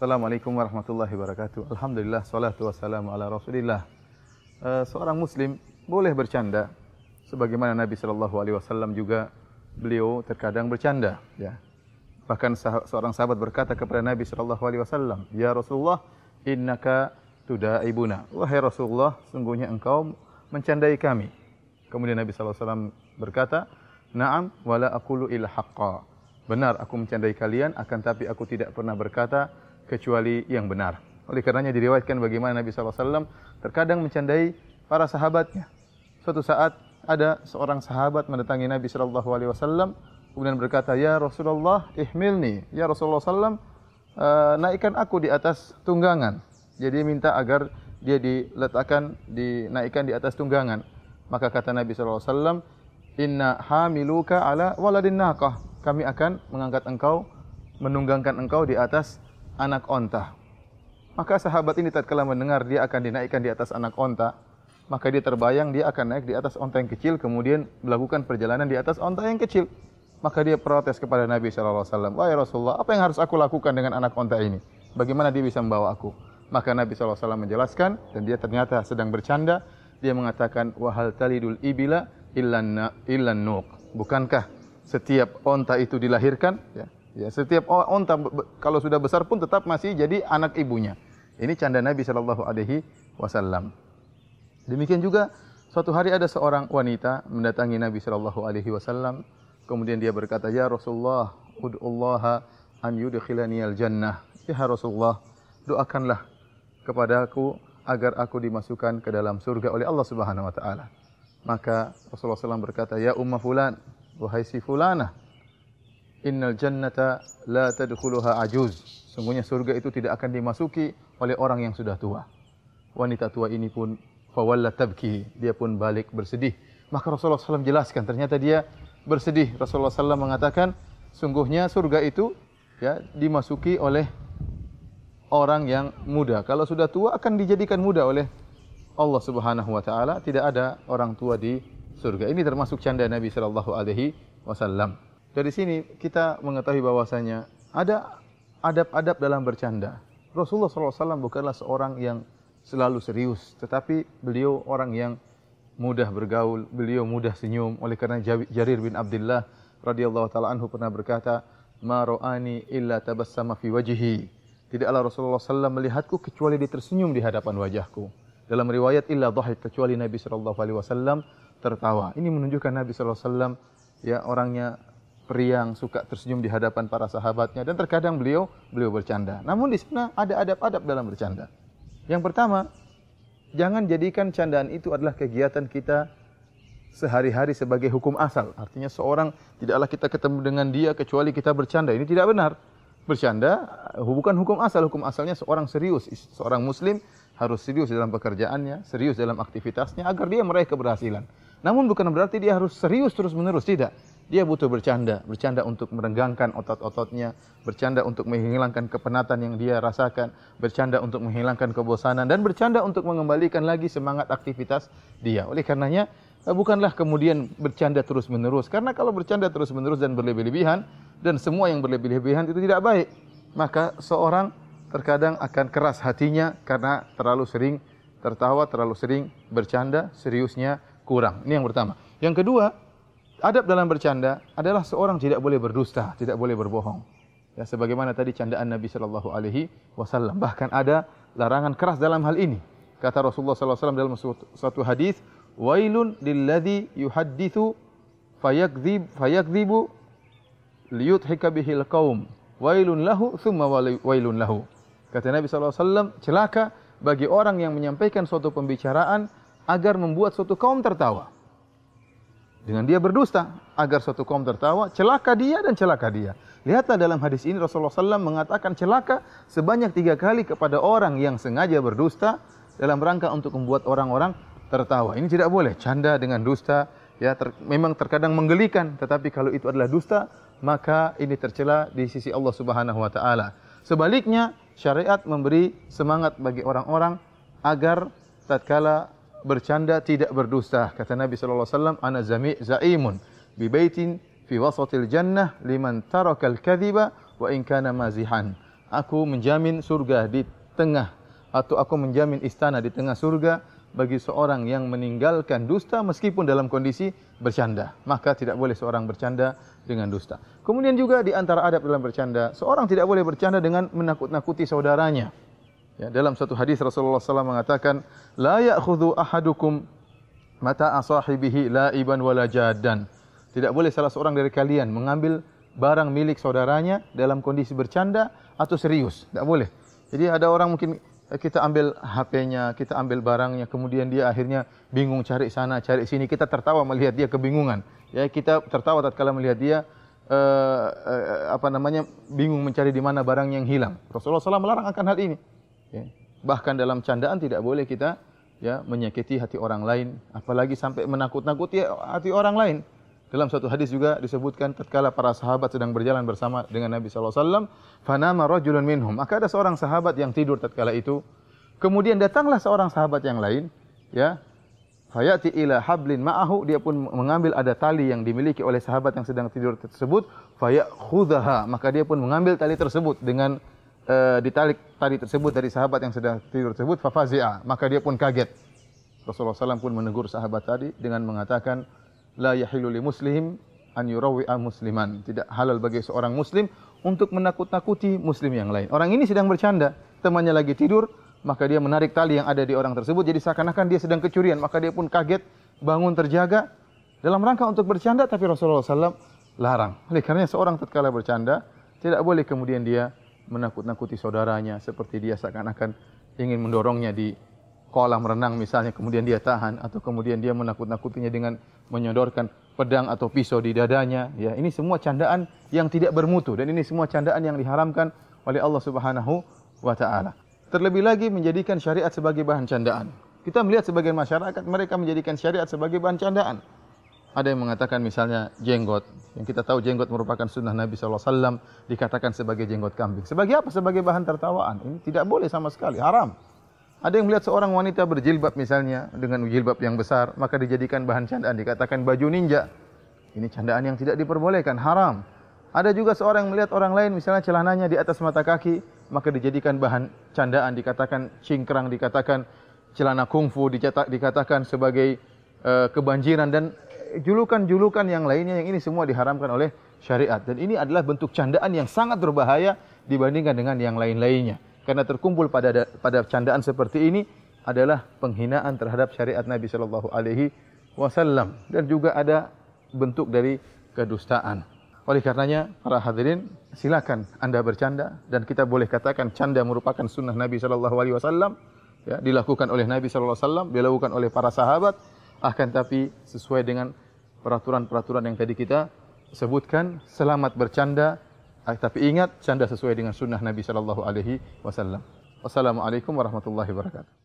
Assalamualaikum warahmatullahi wabarakatuh. Alhamdulillah, salatu wassalamu ala rasulillah. Uh, seorang muslim boleh bercanda. Sebagaimana Nabi Shallallahu Alaihi Wasallam juga beliau terkadang bercanda. Ya. Bahkan seorang sahabat berkata kepada Nabi Shallallahu Alaihi Wasallam, Ya Rasulullah, innaka tudaibuna. Wahai Rasulullah, sungguhnya engkau mencandai kami. Kemudian Nabi Shallallahu Alaihi Wasallam berkata, Naam, wala akulu illa haqqa. Benar, aku mencandai kalian, akan tapi aku tidak pernah berkata kecuali yang benar. Oleh karenanya diriwayatkan bagaimana Nabi SAW terkadang mencandai para sahabatnya. Suatu saat ada seorang sahabat mendatangi Nabi Wasallam kemudian berkata, Ya Rasulullah, ihmilni. Ya Rasulullah SAW, uh, naikkan aku di atas tunggangan. Jadi minta agar dia diletakkan, dinaikkan di atas tunggangan. Maka kata Nabi SAW, Inna hamiluka ala waladin naqah kami akan mengangkat engkau, menunggangkan engkau di atas anak onta. Maka sahabat ini tatkala mendengar dia akan dinaikkan di atas anak onta, maka dia terbayang dia akan naik di atas onta yang kecil, kemudian melakukan perjalanan di atas onta yang kecil. Maka dia protes kepada Nabi SAW, Wahai Rasulullah, apa yang harus aku lakukan dengan anak onta ini? Bagaimana dia bisa membawa aku? Maka Nabi SAW menjelaskan, dan dia ternyata sedang bercanda, dia mengatakan, Wahal talidul ibila illan, illan nuq. Bukankah setiap onta itu dilahirkan, ya, ya setiap onta kalau sudah besar pun tetap masih jadi anak ibunya. Ini canda Nabi Shallallahu Alaihi Wasallam. Demikian juga suatu hari ada seorang wanita mendatangi Nabi Shallallahu Alaihi Wasallam. Kemudian dia berkata, Ya Rasulullah, ud'ullaha an yudkhilani al jannah. Ya Rasulullah, doakanlah kepadaku agar aku dimasukkan ke dalam surga oleh Allah Subhanahu wa taala. Maka Rasulullah SAW berkata, "Ya umma fulan, wahai si fulana, innal jannata la tadkhuluha ajuz. Sungguhnya surga itu tidak akan dimasuki oleh orang yang sudah tua. Wanita tua ini pun fawalla tabki, dia pun balik bersedih. Maka Rasulullah SAW jelaskan, ternyata dia bersedih. Rasulullah SAW mengatakan, sungguhnya surga itu ya dimasuki oleh orang yang muda. Kalau sudah tua akan dijadikan muda oleh Allah Subhanahu wa taala. Tidak ada orang tua di surga. Ini termasuk canda Nabi Shallallahu Alaihi Wasallam. Dari sini kita mengetahui bahwasanya ada adab-adab dalam bercanda. Rasulullah SAW bukanlah seorang yang selalu serius, tetapi beliau orang yang mudah bergaul, beliau mudah senyum. Oleh karena Jarir bin Abdullah radhiyallahu taala anhu pernah berkata, "Ma illa tabassama fi wajhi." Tidaklah Rasulullah SAW melihatku kecuali dia tersenyum di hadapan wajahku. Dalam riwayat illa dhahik kecuali Nabi sallallahu alaihi wasallam tertawa. Ini menunjukkan Nabi SAW ya orangnya periang, suka tersenyum di hadapan para sahabatnya dan terkadang beliau beliau bercanda. Namun di sana ada adab-adab dalam bercanda. Yang pertama, jangan jadikan candaan itu adalah kegiatan kita sehari-hari sebagai hukum asal. Artinya seorang tidaklah kita ketemu dengan dia kecuali kita bercanda. Ini tidak benar. Bercanda bukan hukum asal. Hukum asalnya seorang serius, seorang muslim harus serius dalam pekerjaannya, serius dalam aktivitasnya agar dia meraih keberhasilan. Namun bukan berarti dia harus serius terus-menerus, tidak. Dia butuh bercanda, bercanda untuk merenggangkan otot-ototnya, bercanda untuk menghilangkan kepenatan yang dia rasakan, bercanda untuk menghilangkan kebosanan, dan bercanda untuk mengembalikan lagi semangat aktivitas dia. Oleh karenanya, eh, bukanlah kemudian bercanda terus-menerus. Karena kalau bercanda terus-menerus dan berlebih-lebihan, dan semua yang berlebih-lebihan itu tidak baik. Maka seorang terkadang akan keras hatinya karena terlalu sering tertawa, terlalu sering bercanda, seriusnya kurang. Ini yang pertama. Yang kedua, adab dalam bercanda adalah seorang tidak boleh berdusta, tidak boleh berbohong. Ya, sebagaimana tadi candaan Nabi Shallallahu Alaihi Wasallam. Bahkan ada larangan keras dalam hal ini. Kata Rasulullah SAW dalam suatu hadis, "Wailun lilladzi yuhaddithu fayakdzib fayakdzibu liyudhika bihil qaum. Wailun lahu thumma wailun lahu." Kata Nabi SAW, celaka bagi orang yang menyampaikan suatu pembicaraan agar membuat suatu kaum tertawa. Dengan dia berdusta agar suatu kaum tertawa, celaka dia dan celaka dia. Lihatlah dalam hadis ini Rasulullah SAW mengatakan celaka sebanyak tiga kali kepada orang yang sengaja berdusta dalam rangka untuk membuat orang-orang tertawa. Ini tidak boleh. Canda dengan dusta ya ter, memang terkadang menggelikan, tetapi kalau itu adalah dusta, maka ini tercela di sisi Allah Subhanahu wa taala. Sebaliknya, syariat memberi semangat bagi orang-orang agar tatkala bercanda tidak berdusta. Kata Nabi sallallahu alaihi wasallam, "Ana zami zaimun bi baitin fi wasatil jannah liman taraka al-kadhiba wa in kana mazihan." aku menjamin surga di tengah atau aku menjamin istana di tengah surga bagi seorang yang meninggalkan dusta meskipun dalam kondisi bercanda. Maka tidak boleh seorang bercanda dengan dusta. Kemudian juga di antara adab dalam bercanda, seorang tidak boleh bercanda dengan menakut-nakuti saudaranya. Ya, dalam satu hadis Rasulullah SAW mengatakan, La ya'khudhu ahadukum mata asahibihi la'iban wala jadan. Tidak boleh salah seorang dari kalian mengambil barang milik saudaranya dalam kondisi bercanda atau serius. Tidak boleh. Jadi ada orang mungkin Eh, kita ambil HP-nya, kita ambil barangnya, kemudian dia akhirnya bingung cari sana, cari sini. Kita tertawa melihat dia kebingungan. Ya, kita tertawa tatkala melihat dia uh, uh, apa namanya bingung mencari di mana barang yang hilang. Rasulullah SAW melarang akan hal ini. Ya. Bahkan dalam candaan tidak boleh kita ya menyakiti hati orang lain, apalagi sampai menakut-nakuti hati orang lain. Dalam satu hadis juga disebutkan tatkala para sahabat sedang berjalan bersama dengan Nabi sallallahu alaihi wasallam, fanama rajulun minhum. Maka ada seorang sahabat yang tidur tatkala itu. Kemudian datanglah seorang sahabat yang lain, ya. Fayati ila hablin ma'ahu, dia pun mengambil ada tali yang dimiliki oleh sahabat yang sedang tidur tersebut, fayakhudhaha, maka dia pun mengambil tali tersebut dengan uh, ditalik tali tersebut dari sahabat yang sedang tidur tersebut, fafazi'a, maka dia pun kaget. Rasulullah SAW pun menegur sahabat tadi dengan mengatakan, la yahilu li muslim an yurawi'a musliman. Tidak halal bagi seorang muslim untuk menakut-nakuti muslim yang lain. Orang ini sedang bercanda, temannya lagi tidur, maka dia menarik tali yang ada di orang tersebut jadi seakan-akan dia sedang kecurian, maka dia pun kaget, bangun terjaga dalam rangka untuk bercanda tapi Rasulullah SAW larang. Oleh karena seorang tatkala bercanda tidak boleh kemudian dia menakut-nakuti saudaranya seperti dia seakan-akan ingin mendorongnya di kolam renang misalnya kemudian dia tahan atau kemudian dia menakut-nakutinya dengan menyodorkan pedang atau pisau di dadanya. Ya ini semua candaan yang tidak bermutu dan ini semua candaan yang diharamkan oleh Allah Subhanahu wa taala. Terlebih lagi menjadikan syariat sebagai bahan candaan. Kita melihat sebagian masyarakat mereka menjadikan syariat sebagai bahan candaan ada yang mengatakan misalnya jenggot. Yang kita tahu jenggot merupakan sunnah Nabi SAW dikatakan sebagai jenggot kambing. Sebagai apa? Sebagai bahan tertawaan. Ini tidak boleh sama sekali. Haram. Ada yang melihat seorang wanita berjilbab misalnya dengan jilbab yang besar, maka dijadikan bahan candaan, dikatakan baju ninja. Ini candaan yang tidak diperbolehkan, haram. Ada juga seorang yang melihat orang lain misalnya celananya di atas mata kaki, maka dijadikan bahan candaan, dikatakan cingkrang, dikatakan celana kungfu, dikatakan sebagai uh, kebanjiran. Dan julukan-julukan yang lainnya yang ini semua diharamkan oleh syariat. Dan ini adalah bentuk candaan yang sangat berbahaya dibandingkan dengan yang lain-lainnya karena terkumpul pada pada candaan seperti ini adalah penghinaan terhadap syariat Nabi sallallahu alaihi wasallam dan juga ada bentuk dari kedustaan. Oleh karenanya para hadirin silakan Anda bercanda dan kita boleh katakan canda merupakan sunnah Nabi sallallahu alaihi wasallam ya dilakukan oleh Nabi sallallahu alaihi wasallam dilakukan oleh para sahabat akan tapi sesuai dengan peraturan-peraturan yang tadi kita sebutkan selamat bercanda Ah, tapi ingat canda sesuai dengan sunnah Nabi sallallahu alaihi wasallam. Wassalamualaikum warahmatullahi wabarakatuh.